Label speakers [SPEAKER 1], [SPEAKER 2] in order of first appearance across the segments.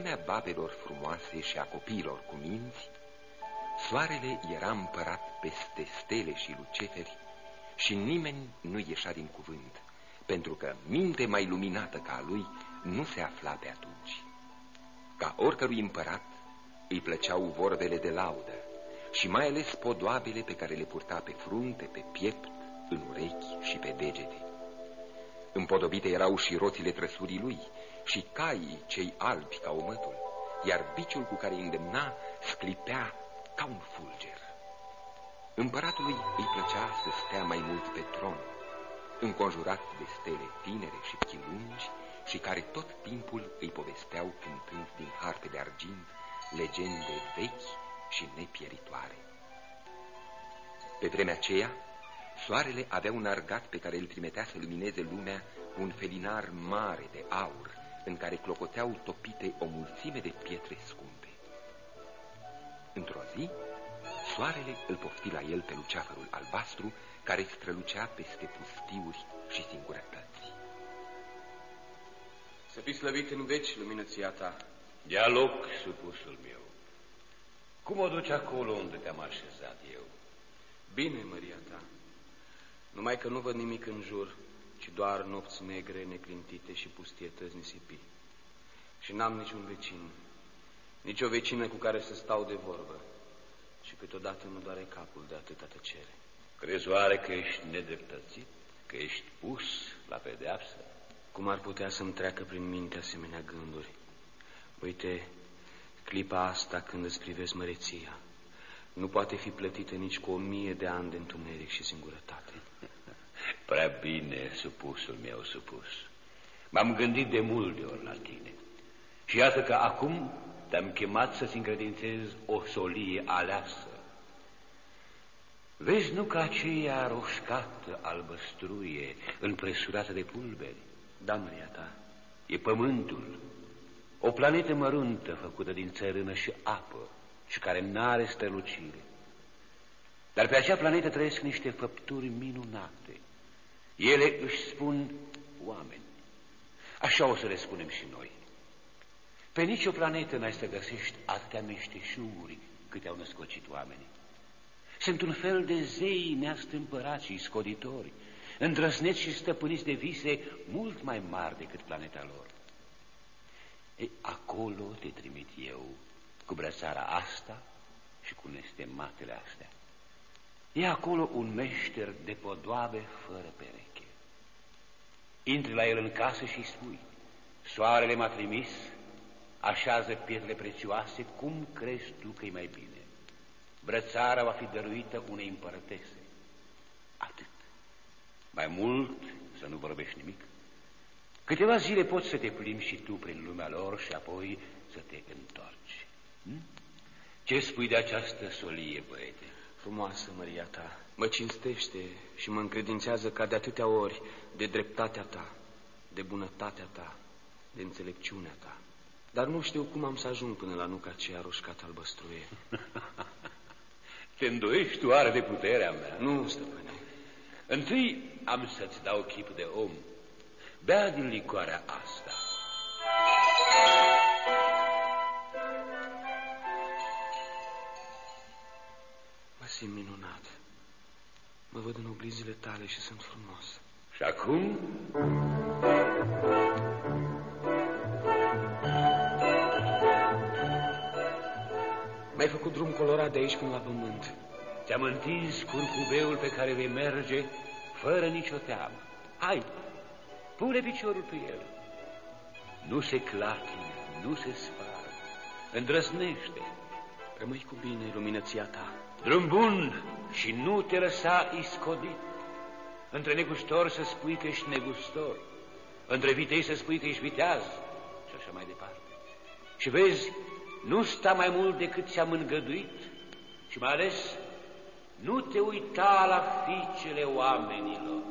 [SPEAKER 1] vremea babelor frumoase și a copiilor cu minți, soarele era împărat peste stele și luceferi și nimeni nu ieșea din cuvânt, pentru că minte mai luminată ca a lui nu se afla pe atunci. Ca oricărui împărat îi plăceau vorbele de laudă și mai ales podoabele pe care le purta pe frunte, pe piept, în urechi și pe degete. Împodobite erau și roțile trăsurii lui și caii cei albi ca omătul, iar biciul cu care îi îndemna sclipea ca un fulger. Împăratului îi plăcea să stea mai mult pe tron, înconjurat de stele tinere și chilungi și care tot timpul îi povesteau cântând din harpe de argint legende vechi și nepieritoare. Pe vremea aceea, soarele avea un argat pe care îl trimitea să lumineze lumea cu un felinar mare de aur, în care clocoteau topite o mulțime de pietre scumpe. Într-o zi, soarele îl pofti la el pe luceafărul albastru, care strălucea peste pustiuri și singurătăți.
[SPEAKER 2] Să fii slăvit în veci, luminăția ta.
[SPEAKER 3] Ia loc, supusul meu. Cum o duci acolo unde te-am așezat eu?
[SPEAKER 2] Bine, Maria ta. Numai că nu văd nimic în jur, ci doar nopți negre, neclintite și pustietăți nisipi. Și n-am niciun vecin, nici o vecină cu care să stau de vorbă. Și câteodată nu doare capul de atâta tăcere.
[SPEAKER 3] Crezi oare că ești nedreptățit? Că ești pus la pedeapsă?
[SPEAKER 2] Cum ar putea să-mi treacă prin minte asemenea gânduri? Uite, clipa asta când îți privesc măreția, nu poate fi plătită nici cu o mie de ani de întuneric și singurătate.
[SPEAKER 3] Prea bine, supusul meu supus. M-am gândit de multe ori la tine. Și iată că acum te-am chemat să-ți încredințez o solie aleasă. Vezi nu că aceea roșcată albăstruie, înpresurată de pulberi?
[SPEAKER 2] Da, Maria ta.
[SPEAKER 3] E pământul, o planetă măruntă făcută din țărână și apă și care n-are strălucire. Dar pe acea planetă trăiesc niște făpturi minunate. Ele își spun oameni. Așa o să le spunem și noi. Pe nicio planetă n-ai să găsești atâtea meșteșuguri câte au născocit oamenii. Sunt un fel de zei neastâmpărați și scoditori, îndrăsneți și stăpâniți de vise mult mai mari decât planeta lor. E, acolo te trimit eu cu brățara asta și cu nestematele astea. E acolo un meșter de podoabe fără pereche. Intri la el în casă și spui, soarele m-a trimis, așează pietre prețioase, cum crezi tu că e mai bine? Brățara va fi dăruită unei împărătese. Atât. Mai mult să nu vorbești nimic. Câteva zile poți să te plimbi și tu prin lumea lor și apoi să te întorci. Hm? Ce spui de această solie, băiete?
[SPEAKER 2] Frumoasă, Maria ta, mă cinstește și mă încredințează ca de atâtea ori de dreptatea ta, de bunătatea ta, de înțelepciunea ta. Dar nu știu cum am să ajung până la nuca aceea roșcată albăstruie.
[SPEAKER 3] Te îndoiești tu are de puterea mea?
[SPEAKER 2] Nu, stăpâne.
[SPEAKER 3] Întâi am să-ți dau chip de om. Bea din licoarea asta.
[SPEAKER 2] Mă simt minunat. Mă văd în oglizile tale și sunt frumos.
[SPEAKER 3] Și acum?
[SPEAKER 2] M-ai făcut drum colorat de aici până la pământ.
[SPEAKER 3] Ți-am întins curcubeul pe care vei merge fără nicio teamă. Hai, pune piciorul pe el. Nu se clatină, nu se spară, îndrăznește.
[SPEAKER 2] Rămâi cu bine, luminăția ta.
[SPEAKER 3] Drum bun și nu te lăsa iscodit. Între negustori să spui că ești negustor, între vitei să spui că ești viteaz și așa mai departe. Și vezi, nu sta mai mult decât ți-am îngăduit și mai ales nu te uita la fiicele oamenilor.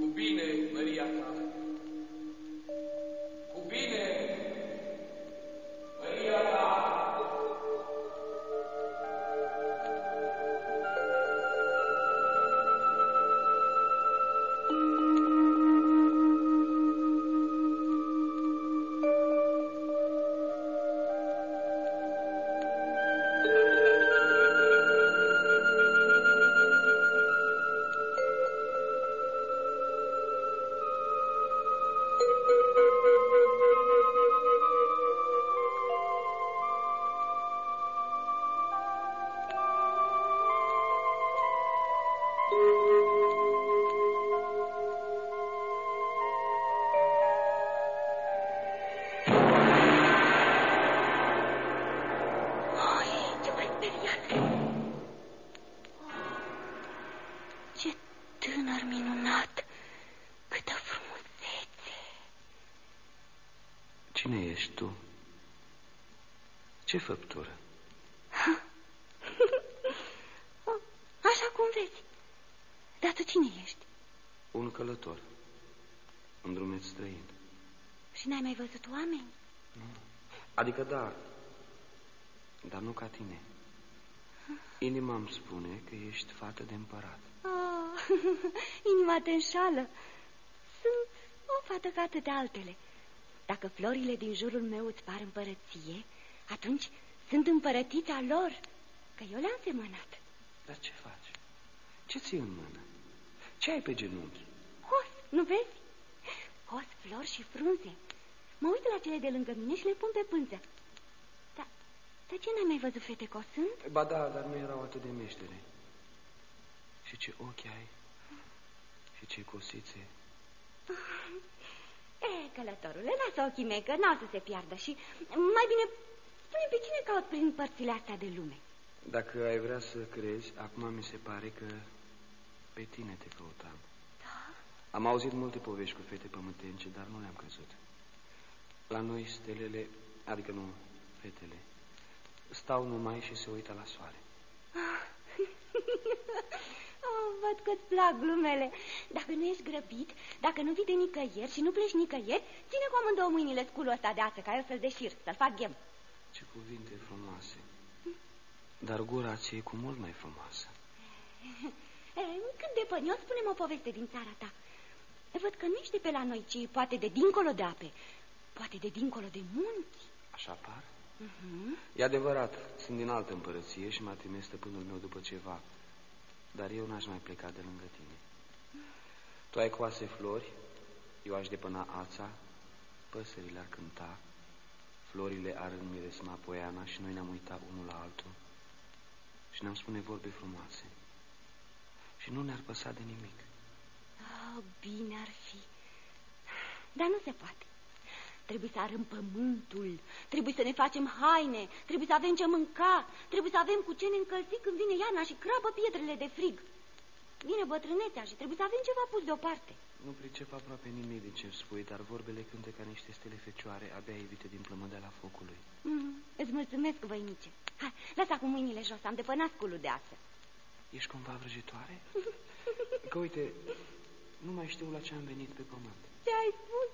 [SPEAKER 2] Cu bine, Maria Ce făptură?
[SPEAKER 4] Așa cum vezi. Dar tu cine ești?
[SPEAKER 2] Un călător. Un drumeț străin.
[SPEAKER 4] Și n-ai mai văzut oameni?
[SPEAKER 2] Nu. Adică da, dar nu ca tine. Inima îmi spune că ești fată de împărat.
[SPEAKER 4] Oh, inima te înșală. Sunt o fată ca atâtea altele. Dacă florile din jurul meu îți par împărăție, atunci sunt împărătița lor, că eu le-am semănat.
[SPEAKER 2] Dar ce faci? Ce ții în mână? Ce ai pe genunchi?
[SPEAKER 4] Hos, nu vezi? Hos, flori și frunze. Mă uit la cele de lângă mine și le pun pe pânză. Dar de ce n-ai mai văzut fete cosând?
[SPEAKER 2] Ba da, dar nu erau atât de meștere. Și ce ochi ai? Și ce cosițe?
[SPEAKER 4] E, călătorule, lasă ochii mei, că n-au să se piardă și mai bine Spune pe cine caut prin părțile astea de lume?
[SPEAKER 2] Dacă ai vrea să crezi, acum mi se pare că pe tine te căutam.
[SPEAKER 4] Da?
[SPEAKER 2] Am auzit multe povești cu fete pământence, dar nu le-am crezut. La noi stelele, adică nu fetele, stau numai și se uită la soare.
[SPEAKER 4] oh, văd că-ți plac glumele. Dacă nu ești grăbit, dacă nu vii de nicăieri și nu pleci nicăieri, ține cu amândouă mâinile sculul ăsta de ață, ca eu să-l deșir, să-l fac ghem.
[SPEAKER 2] Ce cuvinte frumoase. Dar gura ți e cu mult mai frumoasă.
[SPEAKER 4] Cât de pănios, spune-mi o poveste din țara ta. Văd că nu ești de pe la noi, ci poate de dincolo de ape, poate de dincolo de munți.
[SPEAKER 2] Așa par?
[SPEAKER 4] Uh -huh.
[SPEAKER 2] E adevărat, sunt din altă împărăție și m-a trimis stăpânul meu după ceva, dar eu n-aș mai pleca de lângă tine. Tu ai coase flori, eu aș depăna ața, păsările ar cânta, Florile ar înmiresma poiana și noi ne-am uitat unul la altul și ne-am spune vorbe frumoase. Și nu ne-ar păsa de nimic.
[SPEAKER 4] Oh, bine ar fi. Dar nu se poate. Trebuie să arăm pământul, trebuie să ne facem haine, trebuie să avem ce mânca, trebuie să avem cu ce ne încălzi când vine iarna și crapă pietrele de frig. Vine bătrânețea și trebuie să avem ceva pus deoparte.
[SPEAKER 2] Nu pricep aproape nimic din ce spui, dar vorbele cântă ca niște stele fecioare, abia evite din plămădeala focului.
[SPEAKER 4] Mm, îți mulțumesc, voinice. Hai, lasă acum mâinile jos, am depănat sculul de asă.
[SPEAKER 2] Ești cumva vrăjitoare? Că uite, nu mai știu la ce am venit pe pământ.
[SPEAKER 4] Ce ai spus?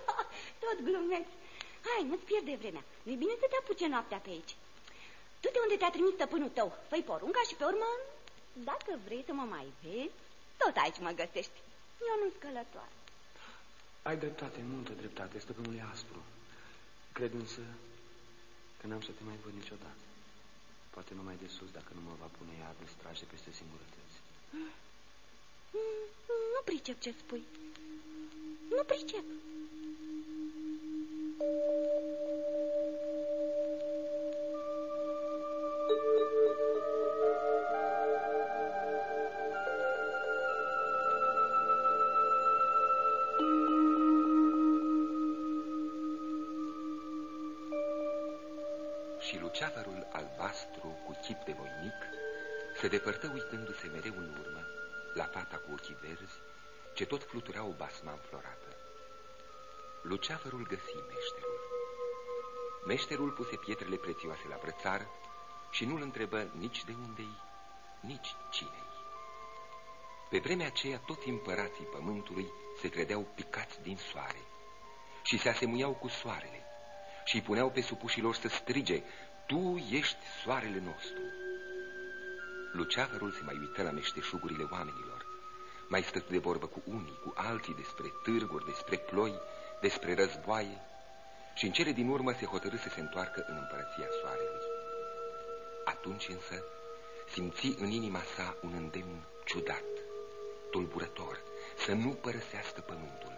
[SPEAKER 4] Tot glumeți. Hai, nu-ți pierde vremea. nu bine să te apuce noaptea pe aici. Tu de unde te-a trimis stăpânul tău, făi porunca și pe urmă, dacă vrei să mă mai vezi, tot aici mă găsești. Eu nu scălătoare.
[SPEAKER 2] Ai dreptate, multă dreptate, stăpânul e aspru. Cred însă că n-am să te mai văd niciodată. Poate numai de sus, dacă nu mă va pune ea de straje peste singurătăți.
[SPEAKER 4] Mm, nu pricep ce spui. Nu pricep.
[SPEAKER 1] Se depărtă uitându-se mereu în urmă, la fata cu ochii verzi, ce tot flutura o basma înflorată. Luceafărul găsi meșterul. Meșterul puse pietrele prețioase la brățar și nu-l întrebă nici de unde-i, nici cine-i. Pe vremea aceea toți împărații pământului se credeau picați din soare și se asemuiau cu soarele și îi puneau pe supușilor să strige, Tu ești soarele nostru. Luceafărul se mai uită la meșteșugurile oamenilor. Mai stătu de vorbă cu unii, cu alții despre târguri, despre ploi, despre războaie și în cele din urmă se hotărâ să se întoarcă în împărăția soarelui. Atunci însă simți în inima sa un îndemn ciudat, tulburător, să nu părăsească pământul.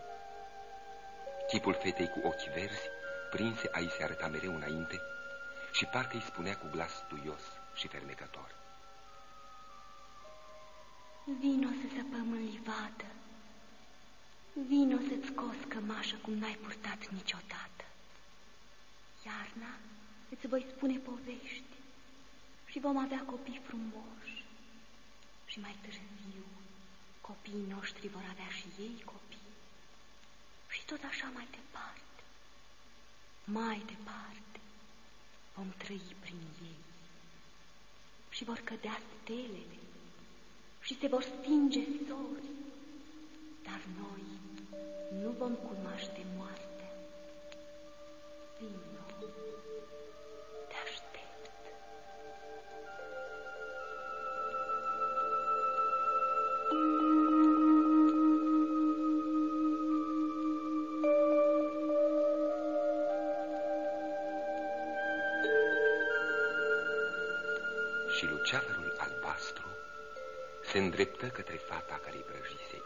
[SPEAKER 1] Chipul fetei cu ochi verzi, prinse a se arăta mereu înainte și parcă îi spunea cu glas duios și fermecător.
[SPEAKER 4] Vino să săpăm în livadă. Vino să-ți scos cămașă cum n-ai purtat niciodată. Iarna îți voi spune povești și vom avea copii frumoși. Și mai târziu copiii noștri vor avea și ei copii. Și tot așa mai departe, mai departe, vom trăi prin ei. Și vor cădea stelele și se vor stinge sori, dar noi nu vom cunoaște moartea. Vino,
[SPEAKER 1] Și luceafărul albastru se îndreptă către fata care îi vrăjise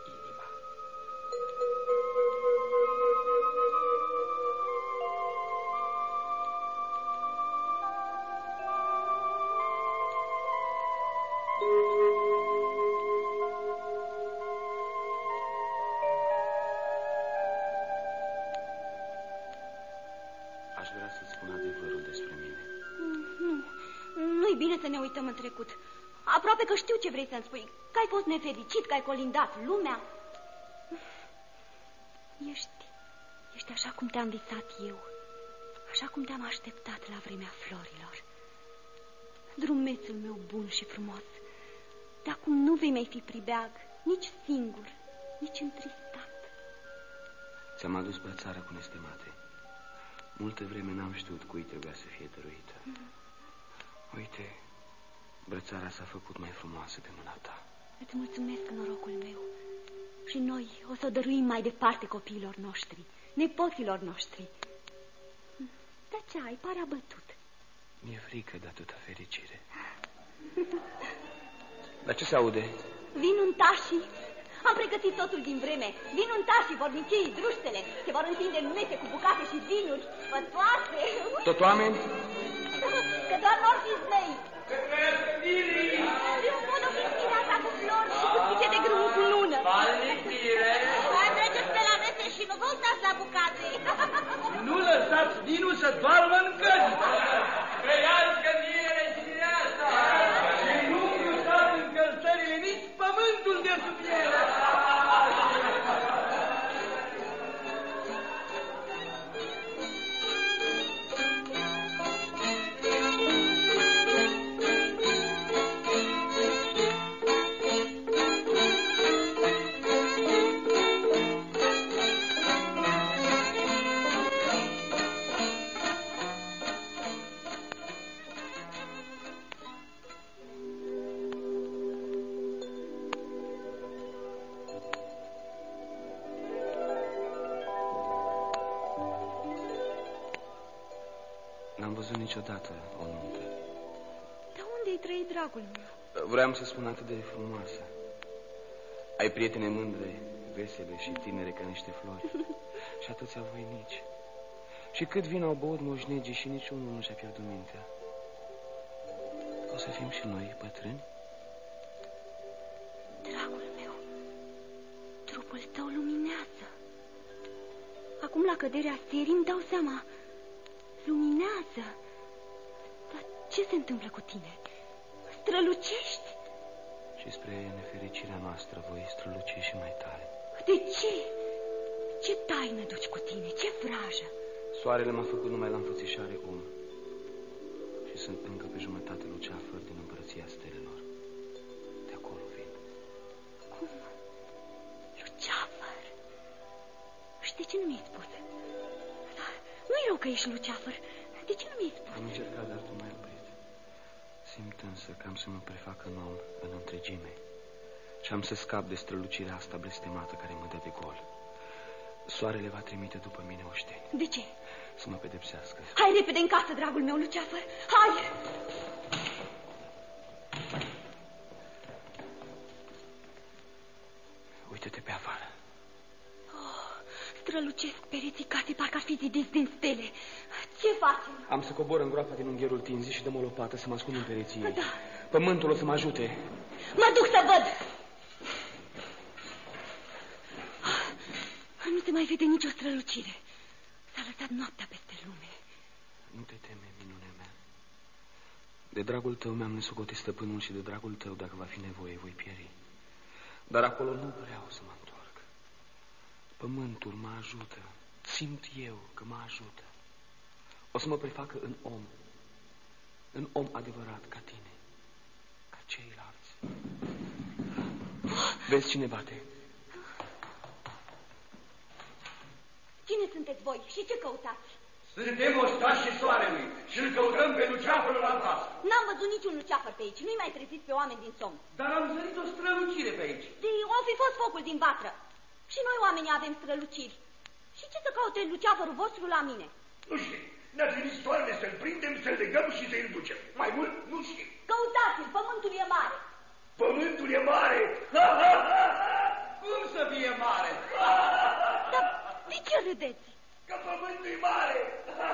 [SPEAKER 4] vrei să-mi spui. Că ai fost nefericit, că ai colindat lumea. Ești, ești așa cum te-am visat eu. Așa cum te-am așteptat la vremea florilor. Drumețul meu bun și frumos. De acum nu vei mai fi pribeag, nici singur, nici întristat.
[SPEAKER 2] Ți-am adus brățara cu nestemate. Multă vreme n-am știut cui trebuia să fie dăruită. Uite, brățara s-a făcut mai frumoasă pe mâna ta.
[SPEAKER 4] Îți mulțumesc, norocul meu. Și noi o să o dăruim mai departe copiilor noștri, nepoților noștri. Dar ce ai? Pare abătut.
[SPEAKER 2] Mi-e frică de atâta fericire. Dar ce se aude?
[SPEAKER 4] Vin untașii. Am pregătit totul din vreme. Vin untașii, vornicii, druștele. Se vor întinde în mese cu bucate și vinuri fătoase.
[SPEAKER 2] Tot oameni?
[SPEAKER 4] Că doar nu fi mei. Eu pot fi asta cu flori și cu spice de grâu cu lună. Mai mergeți pe la mese și nu vă uitați la bucate.
[SPEAKER 5] Nu lăsați vinul să doarmă în cări.
[SPEAKER 2] Niciodată o nuntă.
[SPEAKER 4] De unde-i trăit, dragul meu?
[SPEAKER 2] Vreau să spun atât de frumoasă. Ai prietene mândre, vesele și tinere ca niște flori. și atâția voinici. Și cât vin au băut moșnegii și niciunul nu și-a pierdut mintea. O să fim și noi bătrâni?
[SPEAKER 4] Dragul meu, trupul tău luminează. Acum, la căderea serii, îmi dau seama. Luminează. Dar ce se întâmplă cu tine? Strălucești?
[SPEAKER 2] Și spre nefericirea noastră voi străluci și mai tare.
[SPEAKER 4] De ce? Ce taină duci cu tine? Ce vrajă?
[SPEAKER 2] Soarele m-a făcut numai la înfățișare om. Și sunt încă pe jumătate luceafăr din împărăția stelelor. De acolo vin.
[SPEAKER 4] Cum? Luceafăr? Și de ce nu mi-ai spus? Da, nu-i rău că ești luceafăr. De ce nu mi-ai spus?
[SPEAKER 2] Am încercat, dar tu m-ai oprit. Simt însă că am să mă prefac în om în întregime. Și am să scap de strălucirea asta blestemată care mă dă de gol. Soarele va trimite după mine oșteni
[SPEAKER 4] De ce?
[SPEAKER 2] să mă pedepsească.
[SPEAKER 4] Hai repede în casă, dragul meu, luceafăr. Hai!
[SPEAKER 2] Uite-te pe afară
[SPEAKER 4] strălucesc pereții casei, parcă ar fi zidiți din stele. Ce facem?
[SPEAKER 2] Am să cobor în groapa din ungherul tinzi și dăm o lopată să mă ascund în pereții.
[SPEAKER 4] Da.
[SPEAKER 2] Pământul o să mă ajute.
[SPEAKER 4] Mă duc să văd! Ah, nu se mai vede nicio strălucire. S-a lăsat noaptea peste lume.
[SPEAKER 2] Nu te teme, minunea mea. De dragul tău mi-am nesugotit stăpânul și de dragul tău, dacă va fi nevoie, voi pieri. Dar acolo nu vreau să mă Pământul mă ajută. Simt eu că mă ajută. O să mă prefacă în om. În om adevărat, ca tine. Ca ceilalți. Vezi cine bate?
[SPEAKER 4] Cine sunteți voi și ce căutați?
[SPEAKER 5] Suntem ostașii soarelui și îl căutăm pe luceafărul albastru.
[SPEAKER 4] N-am văzut niciun luceafăr pe aici. Nu-i mai treziți pe oameni din somn.
[SPEAKER 5] Dar am zărit o strălucire pe aici.
[SPEAKER 4] De o fi fost focul din vatră. Și noi oamenii avem străluciri. Și ce să caute luceafărul vostru la mine?
[SPEAKER 6] Nu știu. Ne-a trimis soarele să-l prindem, să-l legăm și să-l ducem. Mai mult nu știu.
[SPEAKER 4] Căutați-l, pământul e mare.
[SPEAKER 6] Pământul e mare.
[SPEAKER 5] Cum să fie mare?
[SPEAKER 4] Dar de ce râdeți?
[SPEAKER 6] Că pământul e mare.
[SPEAKER 5] Cum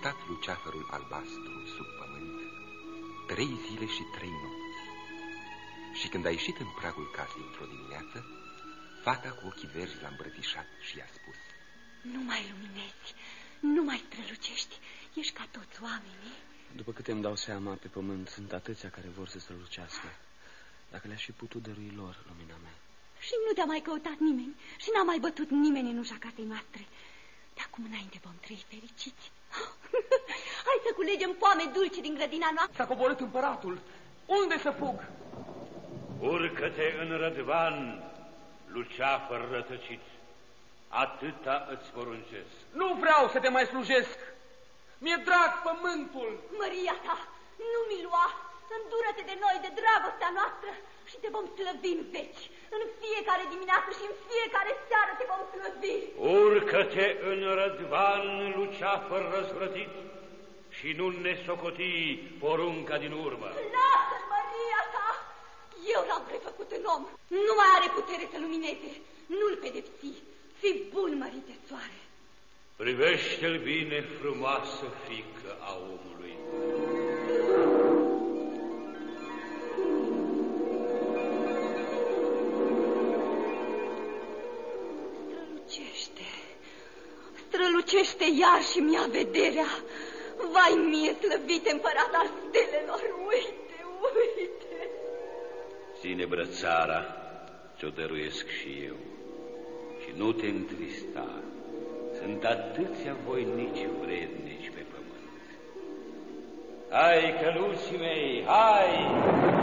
[SPEAKER 1] stat luceafărul albastru sub pământ trei zile și trei nopți. Și când a ieșit în pragul casei într-o dimineață, fata cu ochii verzi l-a îmbrățișat și i-a spus
[SPEAKER 4] Nu mai luminezi, nu mai strălucești, ești ca toți oamenii.
[SPEAKER 2] După câte îmi dau seama, pe pământ sunt atâția care vor să strălucească. Dacă le-aș fi putut dărui lor lumina mea.
[SPEAKER 4] Și nu te-a mai căutat nimeni și n-a mai bătut nimeni în ușa casei noastre. De acum înainte vom trăi fericiți. Hai să culegem poame dulci din grădina noastră.
[SPEAKER 5] S-a coborât împăratul. Unde să fug?
[SPEAKER 3] Urcă-te în rădvan, luceafăr rătăcit. Atâta îți poruncesc.
[SPEAKER 5] Nu vreau să te mai slujesc. Mi-e drag pământul.
[SPEAKER 4] Măria ta, nu mi lua. Îndură-te de noi, de dragostea noastră și te vom slăvi în veci. În fiecare dimineață și în fiecare seară te vom slăvi.
[SPEAKER 3] Urcă-te în rădvan, luceafăr răzvrătit, și nu ne socoti porunca din urmă.
[SPEAKER 4] Lasă-l, Maria ta! Eu l-am prefăcut în om. Nu mai are putere să lumineze. Nu-l pedepsi. Fii bun, mărite soare.
[SPEAKER 3] Privește-l bine, frumoasă fică a omului.
[SPEAKER 4] Strălucește iar și mi-a vederea. Vai mie, slăvite împărat al stelelor, uite, uite.
[SPEAKER 3] Ține brățara, ți-o dăruiesc și eu. Și nu te întrista. Sunt atâția voinici vrednici pe pământ. Hai, căluții mei, hai!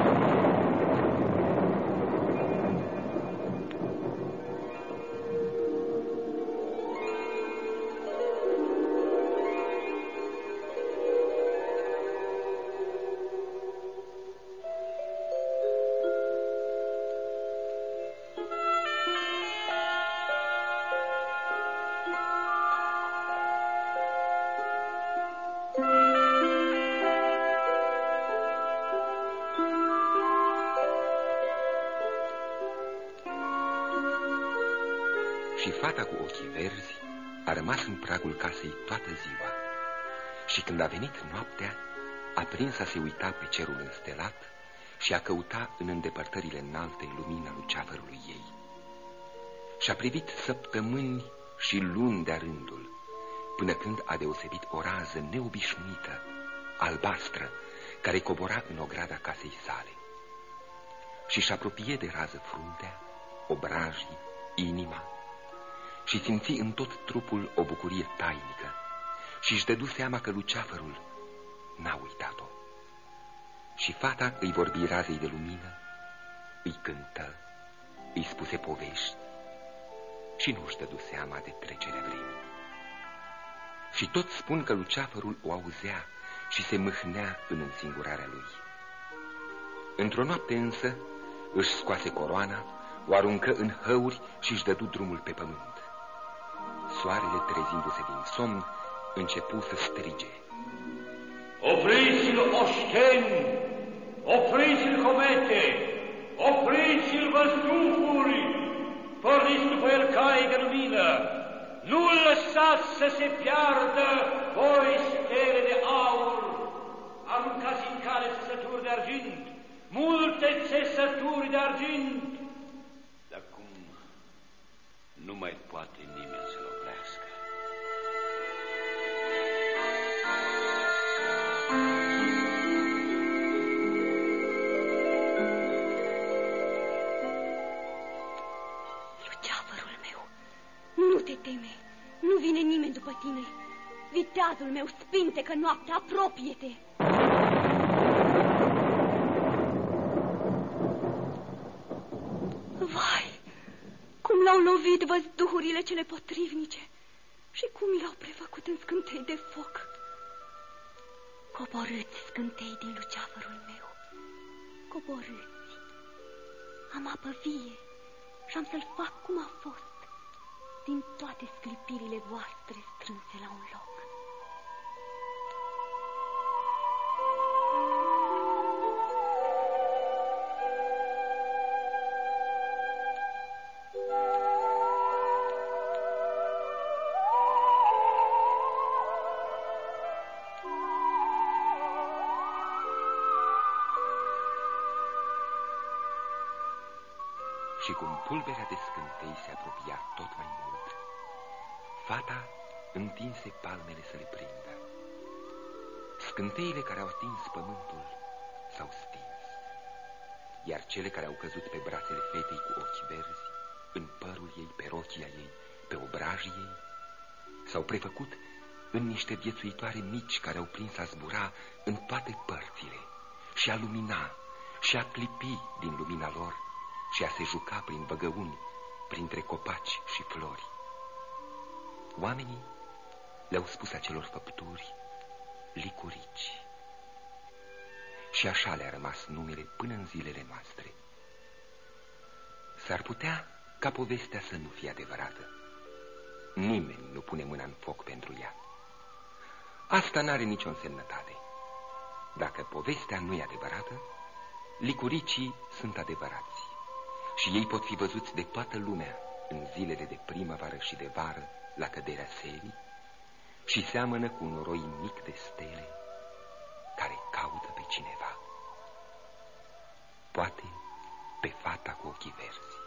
[SPEAKER 1] Și fata cu ochii verzi a rămas în pragul casei toată ziua. Și când a venit noaptea, a prins a se uita pe cerul înstelat și a căuta în îndepărtările înalte lumina luceafărului ei. Și-a privit săptămâni și luni de rândul, până când a deosebit o rază neobișnuită, albastră, care cobora în ograda casei sale. Și și apropie de rază fruntea, obrajii, inima, și simți în tot trupul o bucurie tainică și își dădu seama că luceafărul n-a uitat-o. Și fata îi vorbi razei de lumină, îi cântă, îi spuse povești și nu își dădu seama de trecerea vremii. Și toți spun că luceafărul o auzea și se mâhnea în însingurarea lui. Într-o noapte însă își scoase coroana, o aruncă în hăuri și își dădu drumul pe pământ. Soarele, trezindu-se din somn, începu să strige.
[SPEAKER 3] Opriți Opriți-l, oșteni! Opriți-l, comete! Opriți-l, văzduhuri! Porniți după el cai de lumină! Nu-l lăsați să se piardă, voi stele de aur! Aruncați în cale țesături de argint, multe țesături de argint! Dar cum nu mai poate nimeni
[SPEAKER 4] teme, nu vine nimeni după tine. Viteazul meu spinte că noaptea, apropie-te. Vai, cum l-au lovit văzduhurile cele potrivnice și cum l-au prefăcut în scântei de foc. Coborâți scântei din luceafărul meu, coborâți. Am apă vie și am să-l fac cum a fost din toate sclipirile voastre strânse la un loc.
[SPEAKER 1] Cum pulberea de scântei se apropia tot mai mult, fata întinse palmele să le prindă. Scânteile care au atins pământul s-au stins, iar cele care au căzut pe brațele fetei cu ochi verzi, în părul ei, pe rochia ei, pe obrajii ei, s-au prefăcut în niște viețuitoare mici care au prins a zbura în toate părțile și a lumina și a clipi din lumina lor și a se juca prin băgăuni, printre copaci și flori. Oamenii le-au spus acelor făpturi licurici. Și așa le-a rămas numele până în zilele noastre. S-ar putea ca povestea să nu fie adevărată. Nimeni nu pune mâna în foc pentru ea. Asta n-are nicio însemnătate. Dacă povestea nu e adevărată, licuricii sunt adevărați și ei pot fi văzuți de toată lumea în zilele de primăvară și de vară la căderea serii și seamănă cu un noroi mic de stele care caută pe cineva. Poate pe fata cu ochii verzi.